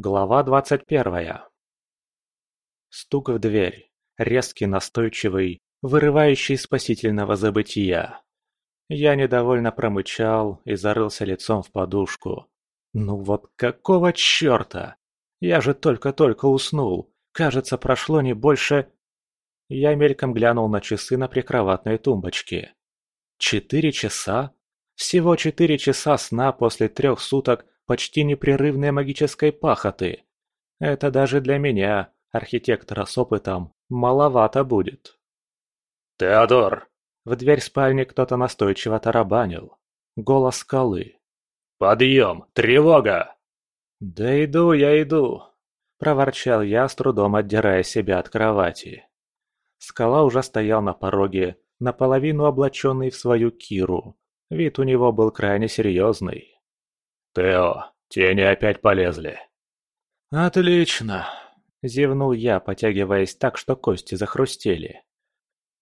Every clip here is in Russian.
Глава двадцать первая. Стук в дверь, резкий, настойчивый, вырывающий спасительного забытия. Я недовольно промычал и зарылся лицом в подушку. Ну вот какого черта? Я же только-только уснул. Кажется, прошло не больше... Я мельком глянул на часы на прикроватной тумбочке. Четыре часа? Всего четыре часа сна после трех суток почти непрерывной магической пахоты. Это даже для меня, архитектора с опытом, маловато будет. «Теодор!» В дверь спальни кто-то настойчиво тарабанил. Голос скалы. «Подъем! Тревога!» «Да иду я иду!» – проворчал я, с трудом отдирая себя от кровати. Скала уже стоял на пороге, наполовину облаченный в свою киру. Вид у него был крайне серьезный. «Тео, тени опять полезли!» «Отлично!» – зевнул я, потягиваясь так, что кости захрустели.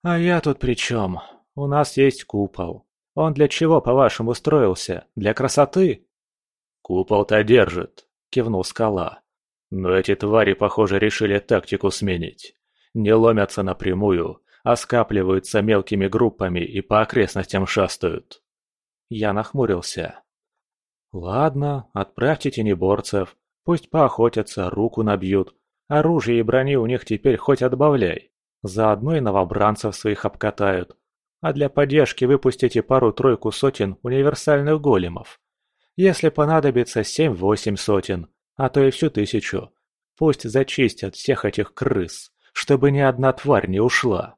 «А я тут при чем? У нас есть купол. Он для чего, по-вашему, строился? Для красоты?» «Купол-то держит», – кивнул скала. «Но эти твари, похоже, решили тактику сменить. Не ломятся напрямую, а скапливаются мелкими группами и по окрестностям шастают». Я нахмурился. «Ладно, отправьте тенеборцев. Пусть поохотятся, руку набьют. Оружие и брони у них теперь хоть отбавляй. Заодно и новобранцев своих обкатают. А для поддержки выпустите пару-тройку сотен универсальных големов. Если понадобится семь-восемь сотен, а то и всю тысячу. Пусть зачистят всех этих крыс, чтобы ни одна тварь не ушла.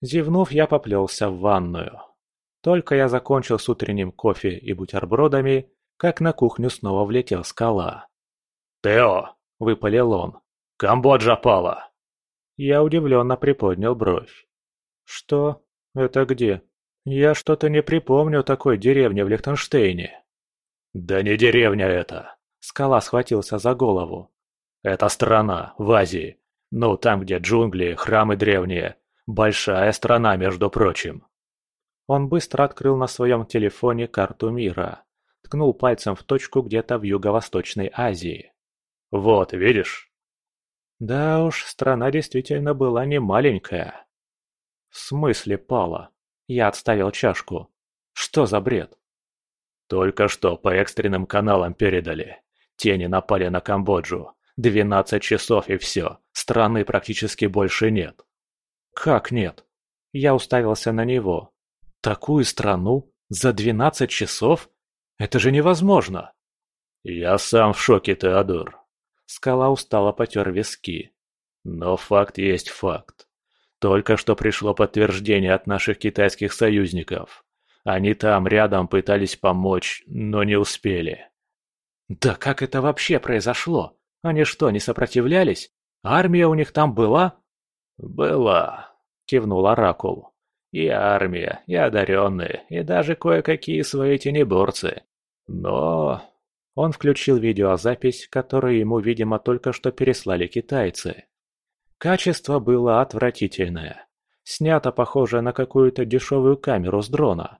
Зевнув, я поплелся в ванную. Только я закончил с утренним кофе и бутербродами, как на кухню снова влетел скала. «Тео!» – выпалил он. «Камбоджа пала!» Я удивленно приподнял бровь. «Что? Это где? Я что-то не припомню такой деревни в Лихтенштейне». «Да не деревня это!» Скала схватился за голову. «Это страна, в Азии. Ну, там, где джунгли, храмы древние. Большая страна, между прочим». Он быстро открыл на своем телефоне карту мира. Ткнул пальцем в точку где-то в Юго-Восточной Азии. «Вот, видишь?» Да уж, страна действительно была не маленькая. В смысле пала? Я отставил чашку. Что за бред? Только что по экстренным каналам передали. Тени напали на Камбоджу. Двенадцать часов и все. Страны практически больше нет. Как нет? Я уставился на него. Такую страну? За двенадцать часов? Это же невозможно! Я сам в шоке, Теодор. Скала устало потер виски. Но факт есть факт. Только что пришло подтверждение от наших китайских союзников. Они там рядом пытались помочь, но не успели. Да как это вообще произошло? Они что, не сопротивлялись? Армия у них там была? Была, кивнул Оракул. И армия, и одаренные, и даже кое-какие свои тенеборцы. Но... Он включил видеозапись, которую ему, видимо, только что переслали китайцы. Качество было отвратительное. Снято, похоже, на какую-то дешевую камеру с дрона.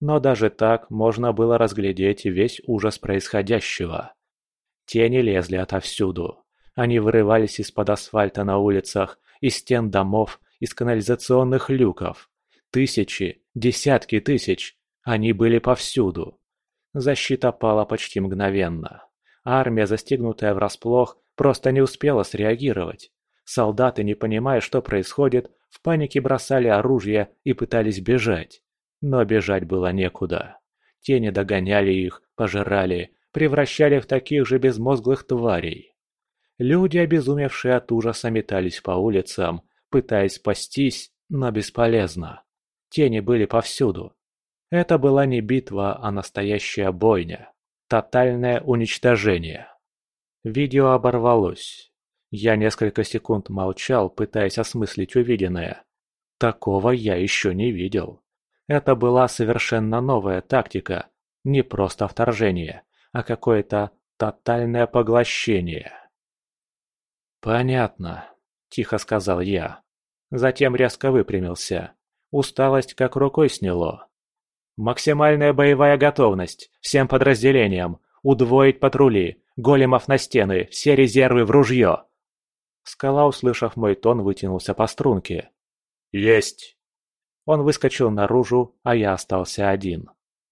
Но даже так можно было разглядеть весь ужас происходящего. Тени лезли отовсюду. Они вырывались из-под асфальта на улицах, из стен домов, из канализационных люков. Тысячи, десятки тысяч. Они были повсюду. Защита пала почти мгновенно. Армия, застигнутая врасплох, просто не успела среагировать. Солдаты, не понимая, что происходит, в панике бросали оружие и пытались бежать. Но бежать было некуда. Тени догоняли их, пожирали, превращали в таких же безмозглых тварей. Люди, обезумевшие от ужаса, метались по улицам, пытаясь спастись, но бесполезно. Тени были повсюду. Это была не битва, а настоящая бойня. Тотальное уничтожение. Видео оборвалось. Я несколько секунд молчал, пытаясь осмыслить увиденное. Такого я еще не видел. Это была совершенно новая тактика. Не просто вторжение, а какое-то тотальное поглощение. «Понятно», – тихо сказал я. Затем резко выпрямился. Усталость как рукой сняло. «Максимальная боевая готовность! Всем подразделениям! Удвоить патрули! Големов на стены, все резервы в ружье!» Скала, услышав мой тон, вытянулся по струнке. «Есть!» Он выскочил наружу, а я остался один.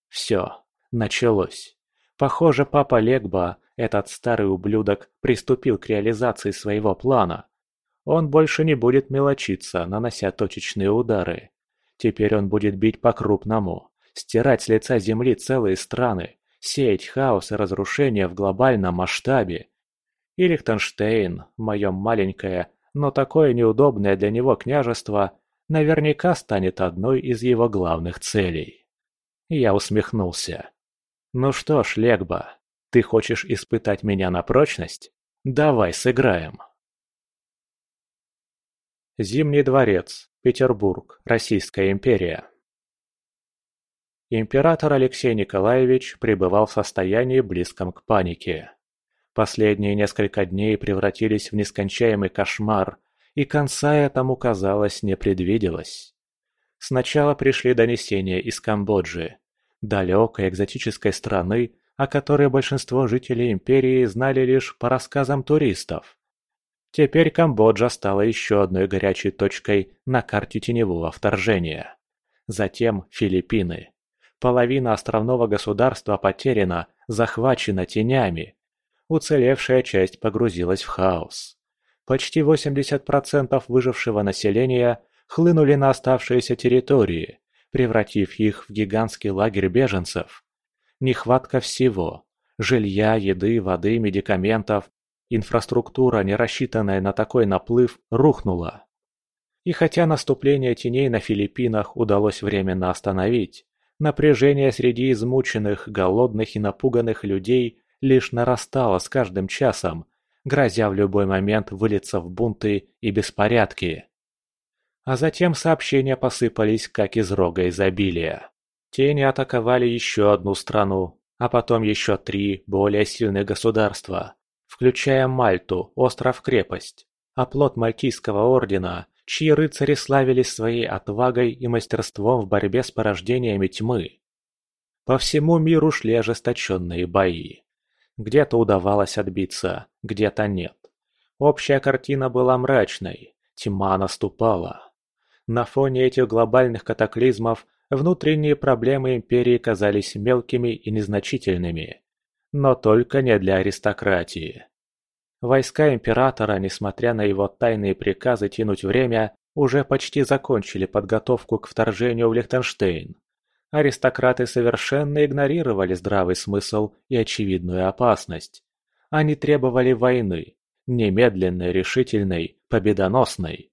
Все, началось. Похоже, папа Легба, этот старый ублюдок, приступил к реализации своего плана. Он больше не будет мелочиться, нанося точечные удары. Теперь он будет бить по-крупному, стирать с лица земли целые страны, сеять хаос и разрушение в глобальном масштабе. И Лихтенштейн, мое маленькое, но такое неудобное для него княжество, наверняка станет одной из его главных целей. Я усмехнулся. «Ну что ж, Легба, ты хочешь испытать меня на прочность? Давай сыграем!» Зимний дворец, Петербург, Российская империя. Император Алексей Николаевич пребывал в состоянии близком к панике. Последние несколько дней превратились в нескончаемый кошмар, и конца этому, казалось, не предвиделось. Сначала пришли донесения из Камбоджи, далекой экзотической страны, о которой большинство жителей империи знали лишь по рассказам туристов. Теперь Камбоджа стала еще одной горячей точкой на карте теневого вторжения. Затем Филиппины. Половина островного государства потеряна, захвачена тенями. Уцелевшая часть погрузилась в хаос. Почти 80% выжившего населения хлынули на оставшиеся территории, превратив их в гигантский лагерь беженцев. Нехватка всего – жилья, еды, воды, медикаментов, инфраструктура, не рассчитанная на такой наплыв, рухнула. И хотя наступление теней на Филиппинах удалось временно остановить, напряжение среди измученных, голодных и напуганных людей лишь нарастало с каждым часом, грозя в любой момент вылиться в бунты и беспорядки. А затем сообщения посыпались, как из рога изобилия. Тени атаковали еще одну страну, а потом еще три более сильных государства, включая Мальту, остров-крепость, оплот Мальтийского ордена, чьи рыцари славились своей отвагой и мастерством в борьбе с порождениями тьмы. По всему миру шли ожесточенные бои. Где-то удавалось отбиться, где-то нет. Общая картина была мрачной, тьма наступала. На фоне этих глобальных катаклизмов внутренние проблемы империи казались мелкими и незначительными. Но только не для аристократии. Войска императора, несмотря на его тайные приказы тянуть время, уже почти закончили подготовку к вторжению в Лихтенштейн. Аристократы совершенно игнорировали здравый смысл и очевидную опасность. Они требовали войны, немедленной, решительной, победоносной.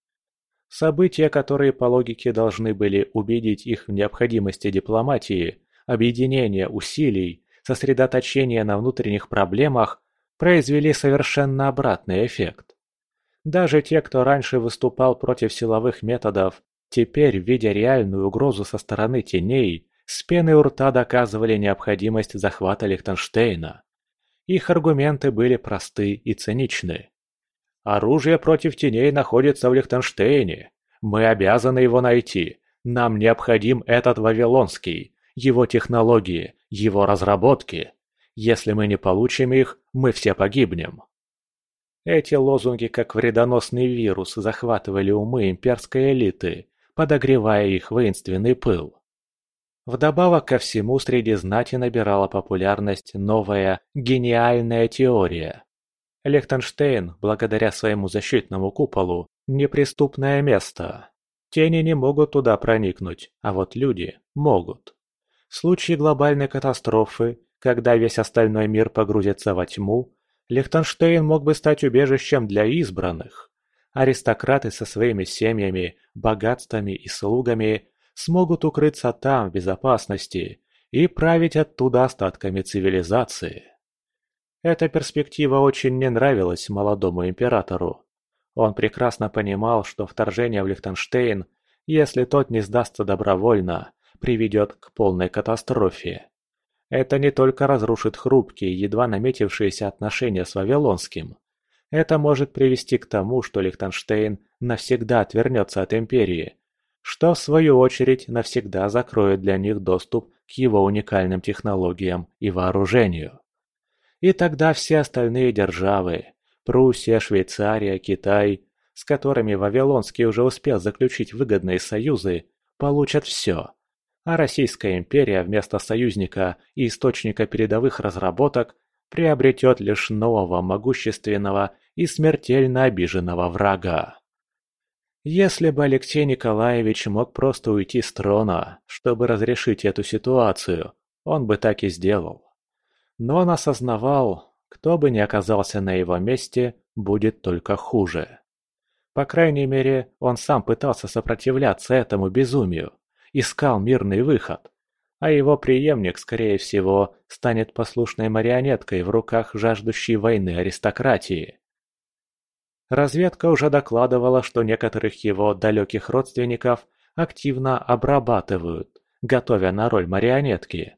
События, которые по логике должны были убедить их в необходимости дипломатии, объединения усилий, сосредоточения на внутренних проблемах, произвели совершенно обратный эффект. Даже те, кто раньше выступал против силовых методов, Теперь, видя реальную угрозу со стороны теней, с пеной у рта доказывали необходимость захвата Лихтенштейна. Их аргументы были просты и циничны. «Оружие против теней находится в Лихтенштейне. Мы обязаны его найти. Нам необходим этот Вавилонский, его технологии, его разработки. Если мы не получим их, мы все погибнем». Эти лозунги, как вредоносный вирус, захватывали умы имперской элиты подогревая их воинственный пыл. Вдобавок ко всему среди знати набирала популярность новая гениальная теория. Лехтенштейн, благодаря своему защитному куполу, неприступное место. Тени не могут туда проникнуть, а вот люди могут. В случае глобальной катастрофы, когда весь остальной мир погрузится во тьму, Лихтенштейн мог бы стать убежищем для избранных. Аристократы со своими семьями, богатствами и слугами смогут укрыться там в безопасности и править оттуда остатками цивилизации. Эта перспектива очень не нравилась молодому императору. Он прекрасно понимал, что вторжение в Лихтенштейн, если тот не сдастся добровольно, приведет к полной катастрофе. Это не только разрушит хрупкие, едва наметившиеся отношения с Вавилонским, это может привести к тому, что Лихтенштейн навсегда отвернется от Империи, что в свою очередь навсегда закроет для них доступ к его уникальным технологиям и вооружению. И тогда все остальные державы – Пруссия, Швейцария, Китай, с которыми Вавилонский уже успел заключить выгодные союзы, получат все. А Российская империя вместо союзника и источника передовых разработок приобретет лишь нового могущественного и смертельно обиженного врага. Если бы Алексей Николаевич мог просто уйти с трона, чтобы разрешить эту ситуацию, он бы так и сделал. Но он осознавал, кто бы ни оказался на его месте, будет только хуже. По крайней мере, он сам пытался сопротивляться этому безумию, искал мирный выход, а его преемник, скорее всего, станет послушной марионеткой в руках жаждущей войны аристократии. Разведка уже докладывала, что некоторых его далеких родственников активно обрабатывают, готовя на роль марионетки.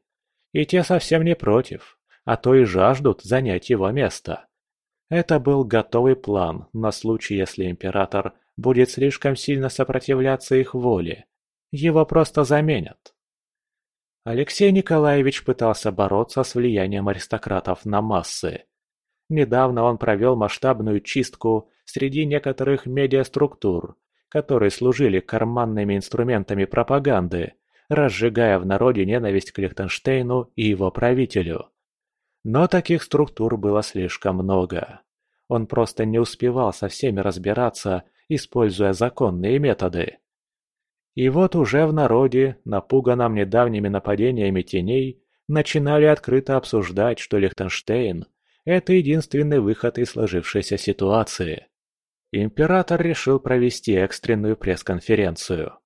И те совсем не против, а то и жаждут занять его место. Это был готовый план на случай, если император будет слишком сильно сопротивляться их воле. Его просто заменят. Алексей Николаевич пытался бороться с влиянием аристократов на массы. Недавно он провел масштабную чистку среди некоторых медиаструктур, которые служили карманными инструментами пропаганды, разжигая в народе ненависть к Лихтенштейну и его правителю. Но таких структур было слишком много. Он просто не успевал со всеми разбираться, используя законные методы. И вот уже в народе, напуганном недавними нападениями теней, начинали открыто обсуждать, что Лихтенштейн – это единственный выход из сложившейся ситуации. Император решил провести экстренную пресс-конференцию.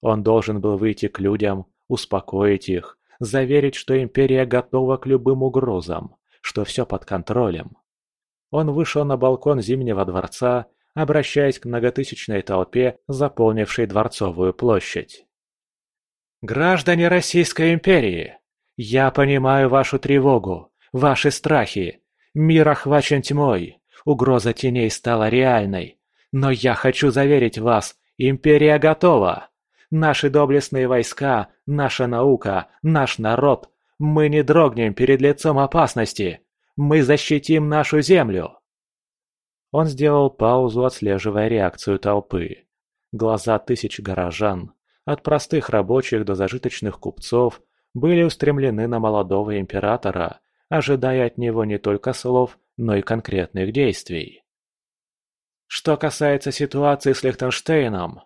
Он должен был выйти к людям, успокоить их, заверить, что империя готова к любым угрозам, что все под контролем. Он вышел на балкон Зимнего дворца, обращаясь к многотысячной толпе, заполнившей Дворцовую площадь. «Граждане Российской империи! Я понимаю вашу тревогу, ваши страхи. Мир охвачен тьмой, угроза теней стала реальной. Но я хочу заверить вас, империя готова! Наши доблестные войска, наша наука, наш народ. Мы не дрогнем перед лицом опасности. Мы защитим нашу землю!» Он сделал паузу, отслеживая реакцию толпы. Глаза тысяч горожан, от простых рабочих до зажиточных купцов, были устремлены на молодого императора, ожидая от него не только слов, но и конкретных действий. Что касается ситуации с Лихтенштейном,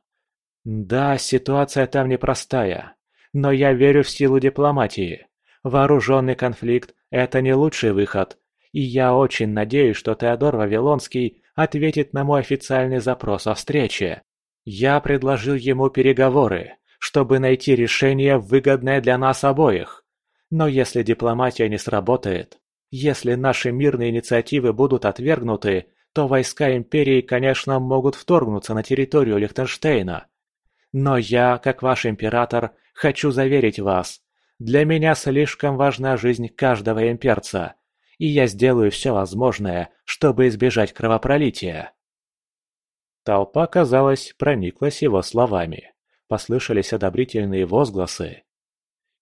да, ситуация там непростая, но я верю в силу дипломатии. Вооруженный конфликт – это не лучший выход, и я очень надеюсь, что Теодор Вавилонский ответит на мой официальный запрос о встрече. Я предложил ему переговоры, чтобы найти решение, выгодное для нас обоих. Но если дипломатия не сработает, если наши мирные инициативы будут отвергнуты, то войска Империи, конечно, могут вторгнуться на территорию Лихтенштейна. Но я, как ваш император, хочу заверить вас, для меня слишком важна жизнь каждого имперца, и я сделаю все возможное, чтобы избежать кровопролития». Толпа, казалось, прониклась его словами. Послышались одобрительные возгласы.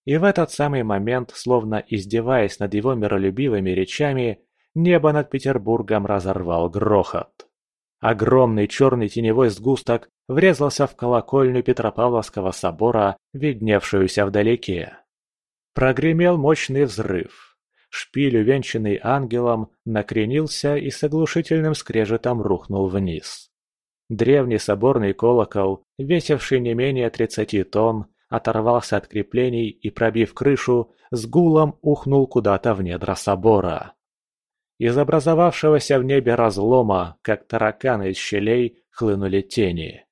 И в этот самый момент, словно издеваясь над его миролюбивыми речами, небо над Петербургом разорвал грохот. Огромный черный теневой сгусток врезался в колокольню Петропавловского собора, видневшуюся вдалеке. Прогремел мощный взрыв. Шпиль, увенчанный ангелом, накренился и с оглушительным скрежетом рухнул вниз. Древний соборный колокол, весивший не менее тридцати тонн, оторвался от креплений и, пробив крышу, с гулом ухнул куда-то в недра собора. Из образовавшегося в небе разлома, как тараканы из щелей, хлынули тени.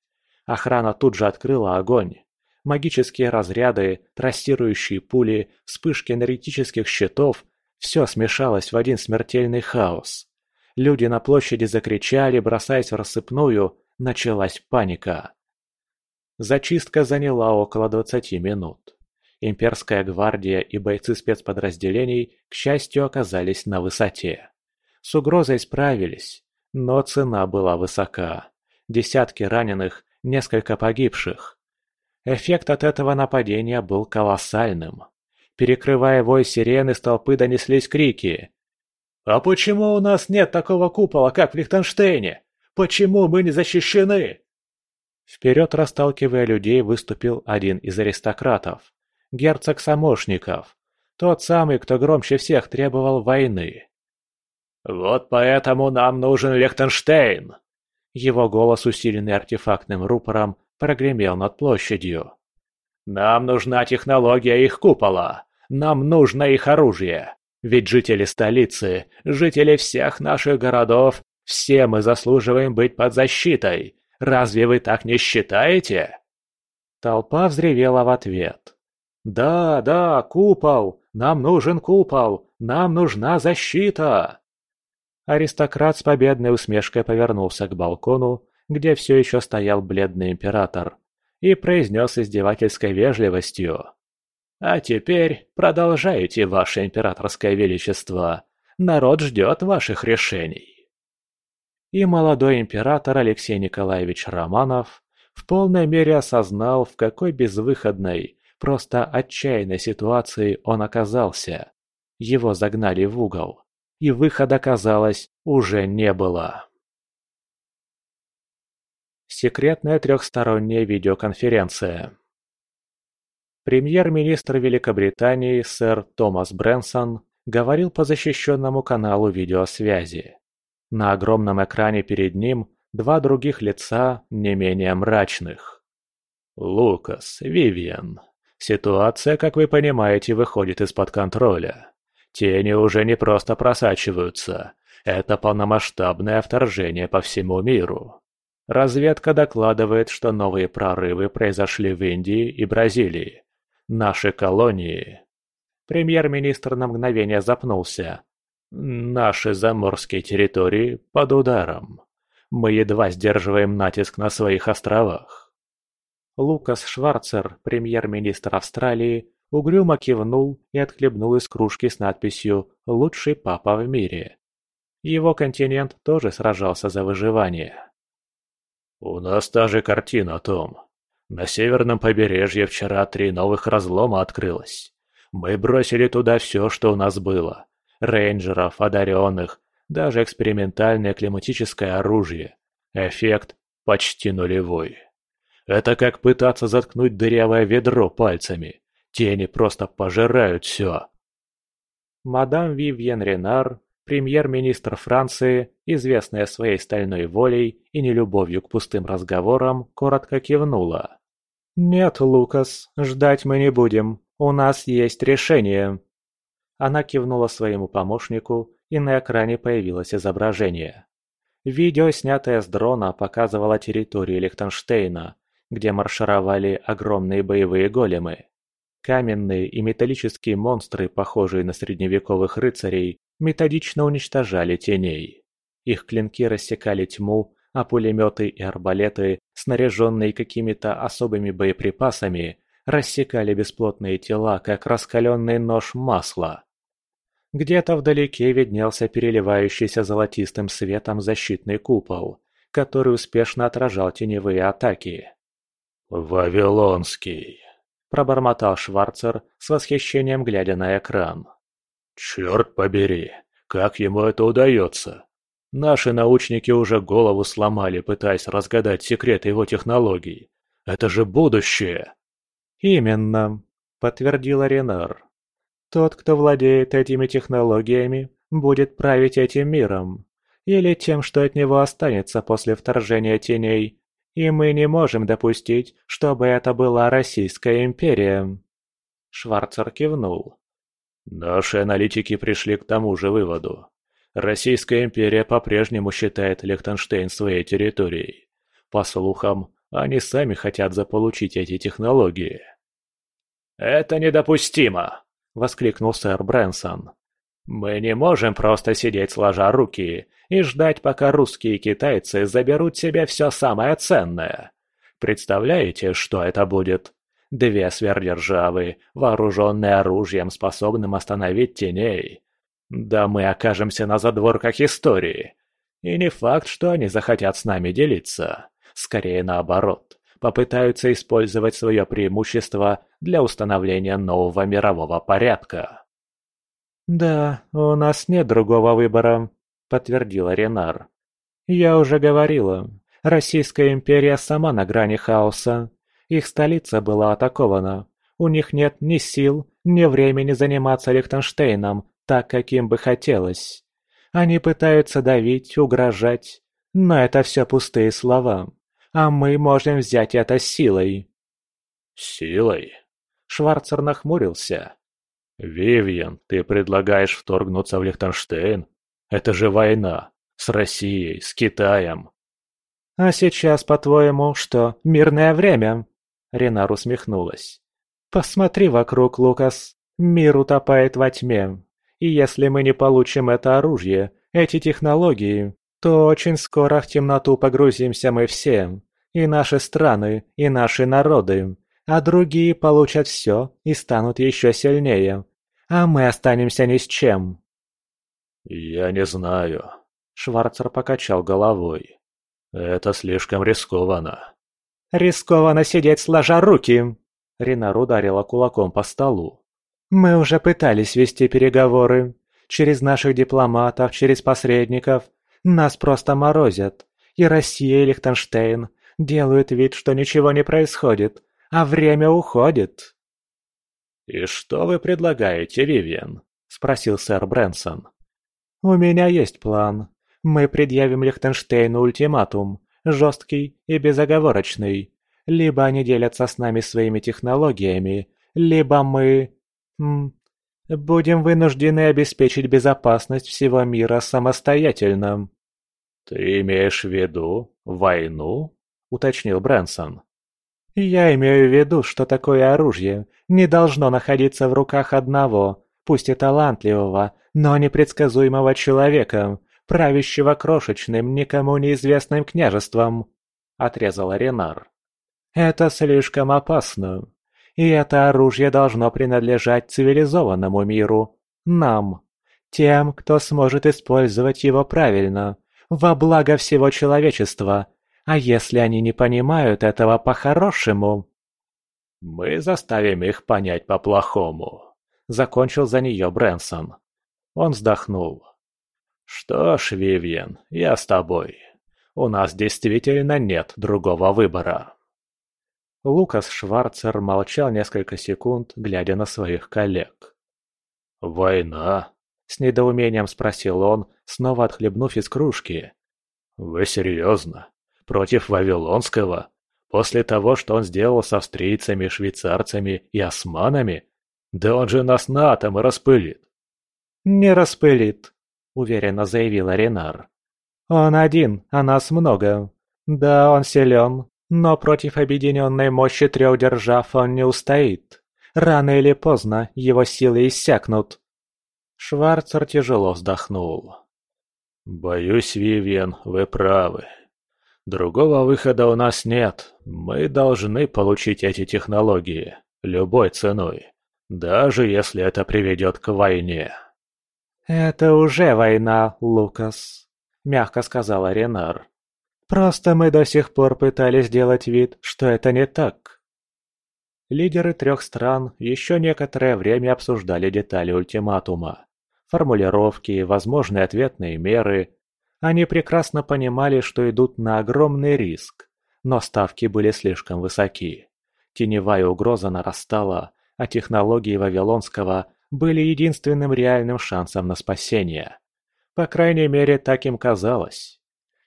Охрана тут же открыла огонь. Магические разряды, трассирующие пули, вспышки энергетических щитов – все смешалось в один смертельный хаос. Люди на площади закричали, бросаясь в рассыпную, началась паника. Зачистка заняла около 20 минут. Имперская гвардия и бойцы спецподразделений, к счастью, оказались на высоте. С угрозой справились, но цена была высока. Десятки раненых, несколько погибших. Эффект от этого нападения был колоссальным. Перекрывая вой сирены, с толпы донеслись крики. «А почему у нас нет такого купола, как в Лихтенштейне? Почему мы не защищены?» Вперед, расталкивая людей, выступил один из аристократов. Герцог Самошников. Тот самый, кто громче всех требовал войны. «Вот поэтому нам нужен Лихтенштейн!» Его голос, усиленный артефактным рупором, прогремел над площадью. «Нам нужна технология их купола! Нам нужно их оружие! Ведь жители столицы, жители всех наших городов, все мы заслуживаем быть под защитой. Разве вы так не считаете?» Толпа взревела в ответ. «Да, да, купол! Нам нужен купол! Нам нужна защита!» Аристократ с победной усмешкой повернулся к балкону, где все еще стоял бледный император, и произнес издевательской вежливостью. А теперь продолжайте, ваше императорское величество. Народ ждет ваших решений. И молодой император Алексей Николаевич Романов в полной мере осознал, в какой безвыходной, просто отчаянной ситуации он оказался. Его загнали в угол, и выхода, казалось, уже не было. Секретная трехсторонняя видеоконференция Премьер-министр Великобритании сэр Томас Брэнсон говорил по защищенному каналу видеосвязи. На огромном экране перед ним два других лица, не менее мрачных. «Лукас, Вивиан, ситуация, как вы понимаете, выходит из-под контроля. Тени уже не просто просачиваются, это полномасштабное вторжение по всему миру. Разведка докладывает, что новые прорывы произошли в Индии и Бразилии. Наши колонии. Премьер-министр на мгновение запнулся. Наши заморские территории под ударом. Мы едва сдерживаем натиск на своих островах. Лукас Шварцер, премьер-министр Австралии, угрюмо кивнул и отхлебнул из кружки с надписью «Лучший папа в мире». Его континент тоже сражался за выживание. «У нас та же картина, Том», на северном побережье вчера три новых разлома открылось. Мы бросили туда все, что у нас было. Рейнджеров, одаренных, даже экспериментальное климатическое оружие. Эффект почти нулевой. Это как пытаться заткнуть дырявое ведро пальцами. Тени просто пожирают все. Мадам Вивьен Ренар, премьер-министр Франции, известная своей стальной волей и нелюбовью к пустым разговорам, коротко кивнула. «Нет, Лукас, ждать мы не будем. У нас есть решение». Она кивнула своему помощнику, и на экране появилось изображение. Видео, снятое с дрона, показывало территорию Лихтенштейна, где маршировали огромные боевые големы. Каменные и металлические монстры, похожие на средневековых рыцарей, методично уничтожали теней. Их клинки рассекали тьму, а пулеметы и арбалеты, снаряженные какими-то особыми боеприпасами, рассекали бесплотные тела, как раскаленный нож масла. Где-то вдалеке виднелся переливающийся золотистым светом защитный купол, который успешно отражал теневые атаки. «Вавилонский», — пробормотал Шварцер с восхищением глядя на экран. «Черт побери, как ему это удается? Наши научники уже голову сломали, пытаясь разгадать секрет его технологий. Это же будущее!» «Именно», — подтвердила Ренар. «Тот, кто владеет этими технологиями, будет править этим миром. Или тем, что от него останется после вторжения теней. И мы не можем допустить, чтобы это была Российская империя». Шварцер кивнул. «Наши аналитики пришли к тому же выводу. Российская империя по-прежнему считает Лихтенштейн своей территорией. По слухам, они сами хотят заполучить эти технологии. «Это недопустимо!» – воскликнул сэр Брэнсон. «Мы не можем просто сидеть сложа руки и ждать, пока русские и китайцы заберут себе все самое ценное. Представляете, что это будет? Две сверхдержавы, вооруженные оружием, способным остановить теней, да мы окажемся на задворках истории. И не факт, что они захотят с нами делиться. Скорее наоборот, попытаются использовать свое преимущество для установления нового мирового порядка. «Да, у нас нет другого выбора», — подтвердила Ренар. «Я уже говорила, Российская империя сама на грани хаоса. Их столица была атакована. У них нет ни сил, ни времени заниматься Лихтенштейном, так, как им бы хотелось. Они пытаются давить, угрожать, но это все пустые слова. А мы можем взять это силой. Силой? Шварцер нахмурился. «Вивьен, ты предлагаешь вторгнуться в Лихтенштейн? Это же война. С Россией, с Китаем. «А сейчас, по-твоему, что, мирное время?» Ренар усмехнулась. «Посмотри вокруг, Лукас. Мир утопает во тьме. И если мы не получим это оружие, эти технологии, то очень скоро в темноту погрузимся мы все. И наши страны, и наши народы. А другие получат все и станут еще сильнее. А мы останемся ни с чем». «Я не знаю», — Шварцер покачал головой. «Это слишком рискованно». «Рискованно сидеть сложа руки!» Ренар ударила кулаком по столу. «Мы уже пытались вести переговоры. Через наших дипломатов, через посредников. Нас просто морозят. И Россия, и Лихтенштейн делают вид, что ничего не происходит, а время уходит». «И что вы предлагаете, Вивиан?» – спросил сэр Брэнсон. «У меня есть план. Мы предъявим Лихтенштейну ультиматум, жесткий и безоговорочный. Либо они делятся с нами своими технологиями, либо мы... Будем вынуждены обеспечить безопасность всего мира самостоятельно». «Ты имеешь в виду войну?» – уточнил Брэнсон. «Я имею в виду, что такое оружие не должно находиться в руках одного, пусть и талантливого, но непредсказуемого человека, правящего крошечным, никому неизвестным княжеством», — отрезала Ренар. «Это слишком опасно. И это оружие должно принадлежать цивилизованному миру, нам, тем, кто сможет использовать его правильно, во благо всего человечества. А если они не понимают этого по-хорошему...» «Мы заставим их понять по-плохому», — закончил за нее Брэнсон. Он вздохнул. «Что ж, Вивьен, я с тобой. У нас действительно нет другого выбора». Лукас Шварцер молчал несколько секунд, глядя на своих коллег. «Война?» – с недоумением спросил он, снова отхлебнув из кружки. «Вы серьезно? Против Вавилонского? После того, что он сделал с австрийцами, швейцарцами и османами? Да он же нас на атомы распылит!» «Не распылит», уверенно заявила Ренар. «Он один, а нас много. Да, он силен, но против объединенной мощи трех держав он не устоит. Рано или поздно его силы иссякнут». Шварцер тяжело вздохнул. «Боюсь, Вивьен, вы правы. Другого выхода у нас нет. Мы должны получить эти технологии, любой ценой, даже если это приведет к войне». «Это уже война, Лукас», — мягко сказала Ренар. «Просто мы до сих пор пытались сделать вид, что это не так». Лидеры трех стран еще некоторое время обсуждали детали ультиматума, формулировки, возможные ответные меры. Они прекрасно понимали, что идут на огромный риск, но ставки были слишком высоки. Теневая угроза нарастала, а технологии Вавилонского были единственным реальным шансом на спасение. По крайней мере, так им казалось.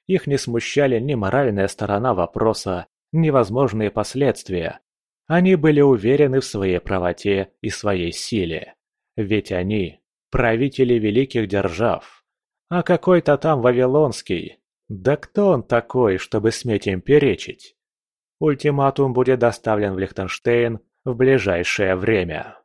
Их не смущали ни моральная сторона вопроса, ни возможные последствия. Они были уверены в своей правоте и своей силе. Ведь они – правители великих держав. А какой-то там Вавилонский. Да кто он такой, чтобы сметь им перечить? Ультиматум будет доставлен в Лихтенштейн в ближайшее время.